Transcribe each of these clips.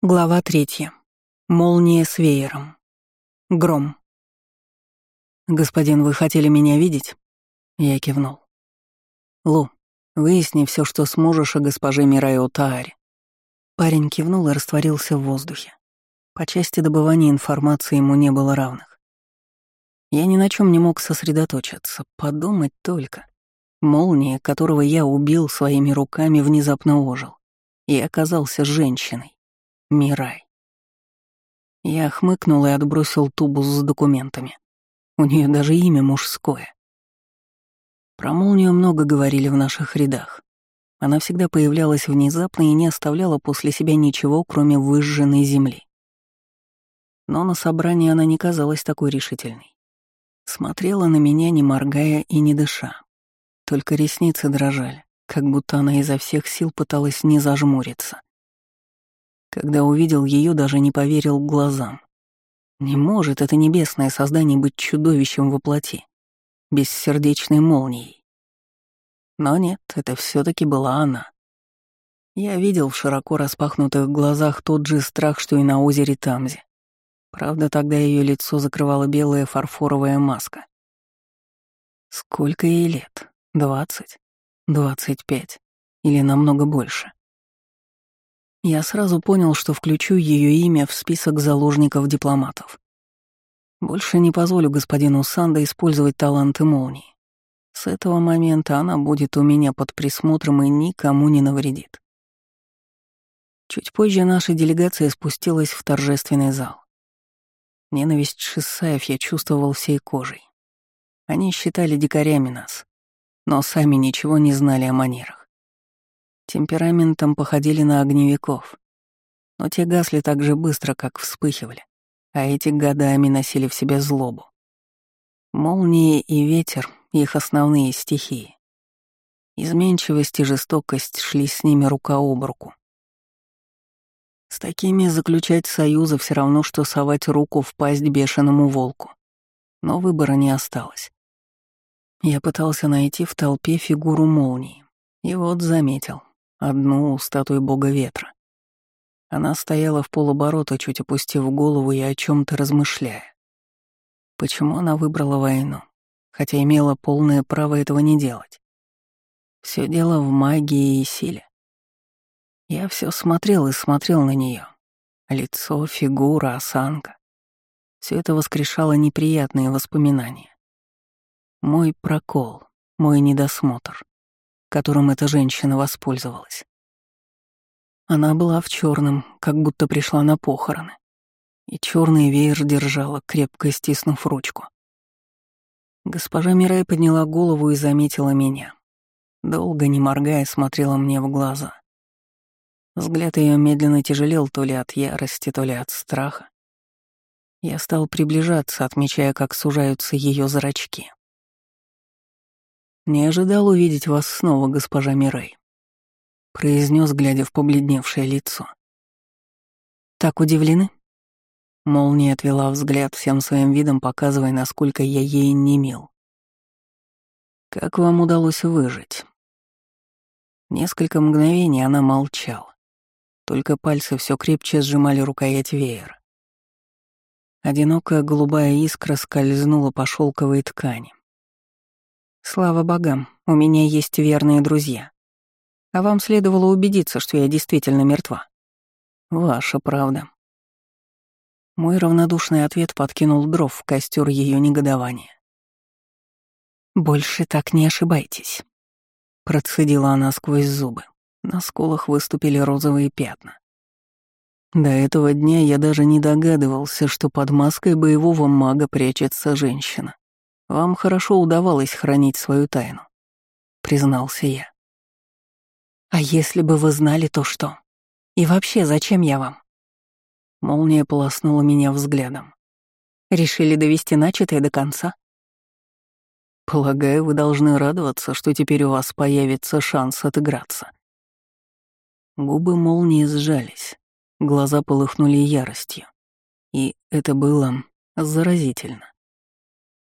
Глава третья. Молния с веером. Гром. «Господин, вы хотели меня видеть?» Я кивнул. «Лу, выясни все, что сможешь о госпоже Мирайо Тааре». Парень кивнул и растворился в воздухе. По части добывания информации ему не было равных. Я ни на чем не мог сосредоточиться, подумать только. Молния, которого я убил своими руками, внезапно ожил и оказался женщиной. Мирай. Я хмыкнул и отбросил тубус с документами. У нее даже имя мужское. Про молнию много говорили в наших рядах. Она всегда появлялась внезапно и не оставляла после себя ничего, кроме выжженной земли. Но на собрании она не казалась такой решительной. Смотрела на меня, не моргая и не дыша. Только ресницы дрожали, как будто она изо всех сил пыталась не зажмуриться. Когда увидел ее, даже не поверил глазам. Не может это небесное создание быть чудовищем во плоти, бессердечной молнией. Но нет, это все таки была она. Я видел в широко распахнутых глазах тот же страх, что и на озере Тамзе. Правда, тогда ее лицо закрывала белая фарфоровая маска. Сколько ей лет? Двадцать? Двадцать пять? Или намного больше? Я сразу понял, что включу ее имя в список заложников-дипломатов. Больше не позволю господину Санда использовать таланты молнии. С этого момента она будет у меня под присмотром и никому не навредит. Чуть позже наша делегация спустилась в торжественный зал. Ненависть Шисаев я чувствовал всей кожей. Они считали дикарями нас, но сами ничего не знали о манерах. Темпераментом походили на огневиков. Но те гасли так же быстро, как вспыхивали, а эти годами носили в себе злобу. Молнии и ветер — их основные стихии. Изменчивость и жестокость шли с ними рука об руку. С такими заключать союзы все равно, что совать руку в пасть бешеному волку. Но выбора не осталось. Я пытался найти в толпе фигуру молнии. И вот заметил одну у статуи бога ветра. Она стояла в полоборота, чуть опустив голову и о чем то размышляя. Почему она выбрала войну, хотя имела полное право этого не делать? Все дело в магии и силе. Я все смотрел и смотрел на нее. Лицо, фигура, осанка. Все это воскрешало неприятные воспоминания. Мой прокол, мой недосмотр которым эта женщина воспользовалась. Она была в черном, как будто пришла на похороны, и черный веер держала, крепко стиснув ручку. Госпожа Мирай подняла голову и заметила меня. Долго, не моргая, смотрела мне в глаза. Взгляд ее медленно тяжелел то ли от ярости, то ли от страха. Я стал приближаться, отмечая, как сужаются ее зрачки. «Не ожидал увидеть вас снова, госпожа Мирей», — произнес, глядя в побледневшее лицо. «Так удивлены?» Молния отвела взгляд всем своим видом, показывая, насколько я ей не мил. «Как вам удалось выжить?» Несколько мгновений она молчала. Только пальцы все крепче сжимали рукоять веера. Одинокая голубая искра скользнула по шелковой ткани. Слава богам, у меня есть верные друзья. А вам следовало убедиться, что я действительно мертва. Ваша правда. Мой равнодушный ответ подкинул дров в костер ее негодования. «Больше так не ошибайтесь», — процедила она сквозь зубы. На скулах выступили розовые пятна. До этого дня я даже не догадывался, что под маской боевого мага прячется женщина. Вам хорошо удавалось хранить свою тайну, признался я. А если бы вы знали, то что? И вообще, зачем я вам? Молния полоснула меня взглядом. Решили довести начатое до конца? Полагаю, вы должны радоваться, что теперь у вас появится шанс отыграться. Губы молнии сжались, глаза полыхнули яростью. И это было заразительно.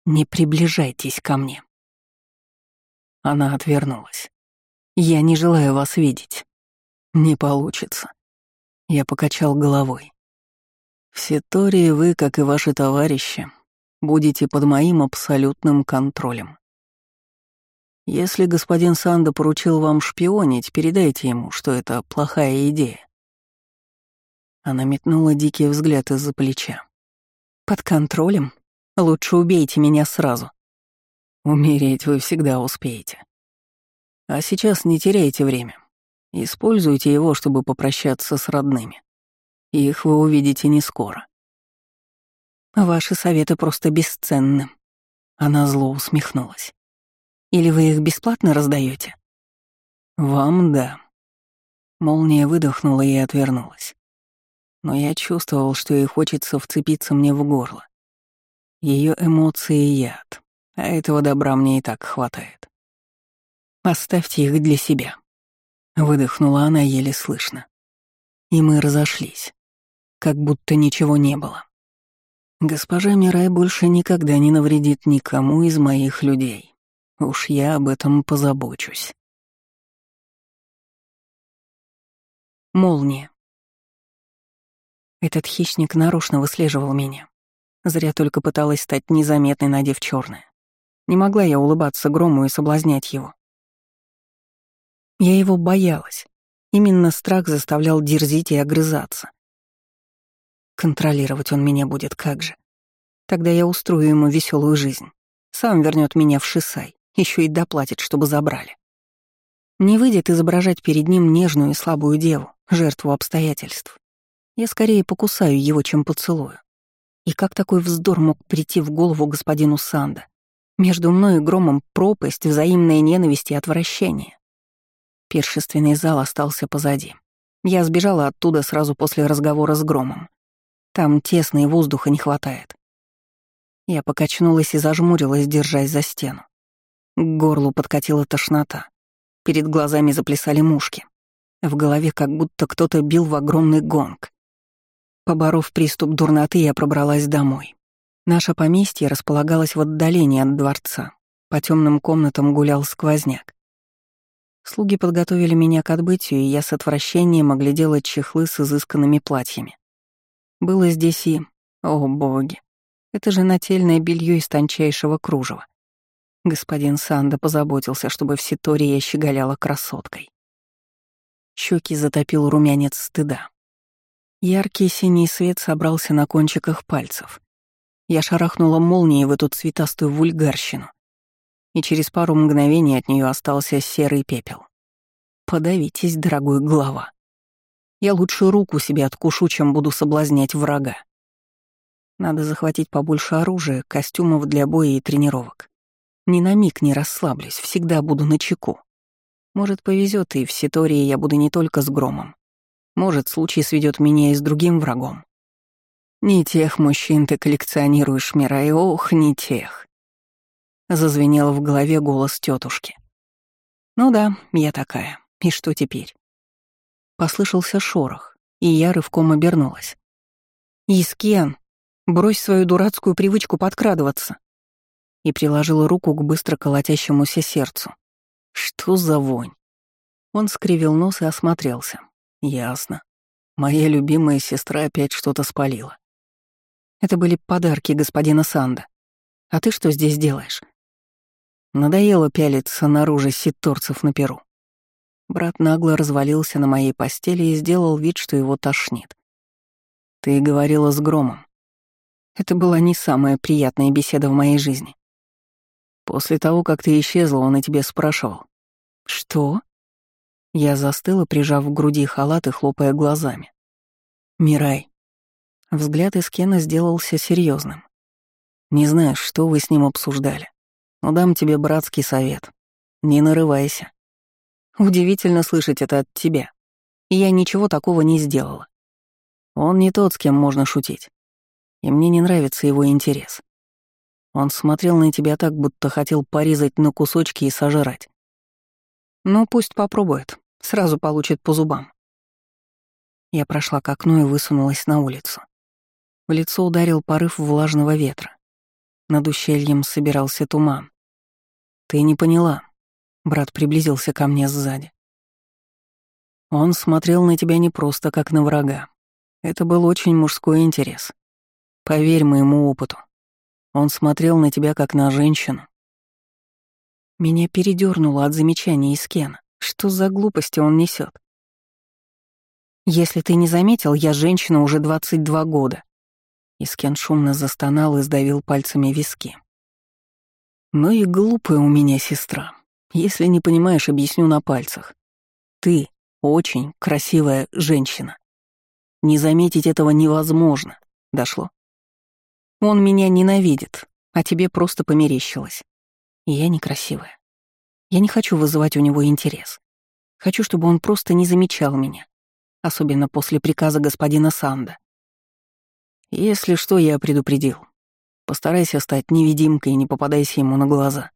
«Не приближайтесь ко мне». Она отвернулась. «Я не желаю вас видеть. Не получится. Я покачал головой. В Ситории вы, как и ваши товарищи, будете под моим абсолютным контролем. Если господин Санда поручил вам шпионить, передайте ему, что это плохая идея. Она метнула дикий взгляд из-за плеча. «Под контролем? Лучше убейте меня сразу». «Умереть вы всегда успеете. А сейчас не теряйте время. Используйте его, чтобы попрощаться с родными. Их вы увидите не скоро». «Ваши советы просто бесценны». Она зло усмехнулась. Или вы их бесплатно раздаете? Вам да. Молния выдохнула и отвернулась. Но я чувствовал, что ей хочется вцепиться мне в горло. Ее эмоции — яд, а этого добра мне и так хватает. Оставьте их для себя. Выдохнула она еле слышно. И мы разошлись, как будто ничего не было. Госпожа Мирай больше никогда не навредит никому из моих людей. Уж я об этом позабочусь. Молния. Этот хищник нарочно выслеживал меня. Зря только пыталась стать незаметной, надев черное. Не могла я улыбаться грому и соблазнять его. Я его боялась. Именно страх заставлял дерзить и огрызаться. Контролировать он меня будет как же. Тогда я устрою ему веселую жизнь. Сам вернет меня в Шисай еще и доплатит, чтобы забрали. Не выйдет изображать перед ним нежную и слабую деву, жертву обстоятельств. Я скорее покусаю его, чем поцелую. И как такой вздор мог прийти в голову господину Санда? Между мной и Громом пропасть, взаимная ненависть и отвращение. Першественный зал остался позади. Я сбежала оттуда сразу после разговора с Громом. Там тесно и воздуха не хватает. Я покачнулась и зажмурилась, держась за стену. К горлу подкатила тошнота. Перед глазами заплясали мушки. В голове как будто кто-то бил в огромный гонг. Поборов приступ дурноты, я пробралась домой. Наше поместье располагалось в отдалении от дворца. По темным комнатам гулял сквозняк. Слуги подготовили меня к отбытию, и я с отвращением оглядела чехлы с изысканными платьями. Было здесь и... О, боги! Это же нательное белье из тончайшего кружева. Господин Санда позаботился, чтобы в Ситоре я щеголяла красоткой. Щеки затопил румянец стыда. Яркий синий свет собрался на кончиках пальцев. Я шарахнула молнией в эту цветастую вульгарщину. И через пару мгновений от нее остался серый пепел. Подавитесь, дорогой глава. Я лучше руку себе откушу, чем буду соблазнять врага. Надо захватить побольше оружия, костюмов для боя и тренировок. Ни на миг не расслаблюсь, всегда буду на чеку. Может, повезет, и в Ситории я буду не только с громом. Может, случай сведет меня и с другим врагом. Не тех мужчин ты коллекционируешь, Мира, и ох, не тех. Зазвенел в голове голос тетушки. Ну да, я такая. И что теперь? Послышался шорох, и я рывком обернулась. «Искен, брось свою дурацкую привычку подкрадываться и приложила руку к быстро колотящемуся сердцу. Что за вонь? Он скривил нос и осмотрелся. Ясно. Моя любимая сестра опять что-то спалила. Это были подарки господина Санда. А ты что здесь делаешь? Надоело пялиться наружу ситторцев на перу. Брат нагло развалился на моей постели и сделал вид, что его тошнит. Ты говорила с громом. Это была не самая приятная беседа в моей жизни. После того, как ты исчезла, он и тебе спрашивал. Что? Я застыла, прижав к груди халат и хлопая глазами. Мирай. Взгляд из Кена сделался серьезным. Не знаю, что вы с ним обсуждали, но дам тебе братский совет. Не нарывайся. Удивительно слышать это от тебя. я ничего такого не сделала. Он не тот, с кем можно шутить. И мне не нравится его интерес. Он смотрел на тебя так, будто хотел порезать на кусочки и сожрать. Ну, пусть попробует, сразу получит по зубам. Я прошла к окну и высунулась на улицу. В лицо ударил порыв влажного ветра. Над ущельем собирался туман. «Ты не поняла». Брат приблизился ко мне сзади. Он смотрел на тебя не просто как на врага. Это был очень мужской интерес. Поверь моему опыту. Он смотрел на тебя как на женщину. Меня передернуло от замечания из Кена. Что за глупости он несет? Если ты не заметил, я женщина уже 22 года. Искен шумно застонал и сдавил пальцами виски. Ну и глупая у меня сестра. Если не понимаешь, объясню на пальцах. Ты очень красивая женщина. Не заметить этого невозможно. Дошло? Он меня ненавидит, а тебе просто померещилось. И я некрасивая. Я не хочу вызывать у него интерес. Хочу, чтобы он просто не замечал меня. Особенно после приказа господина Санда. Если что, я предупредил. Постарайся стать невидимкой и не попадайся ему на глаза.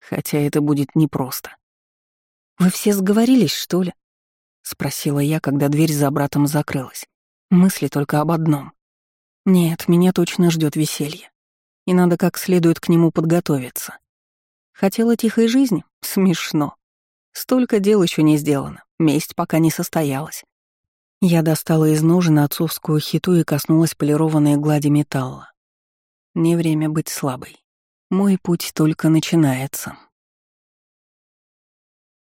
Хотя это будет непросто. «Вы все сговорились, что ли?» — спросила я, когда дверь за братом закрылась. Мысли только об одном. Нет, меня точно ждет веселье. И надо как следует к нему подготовиться. Хотела тихой жизни? Смешно. Столько дел еще не сделано, месть пока не состоялась. Я достала из ножен отцовскую хиту и коснулась полированной глади металла. Не время быть слабой. Мой путь только начинается.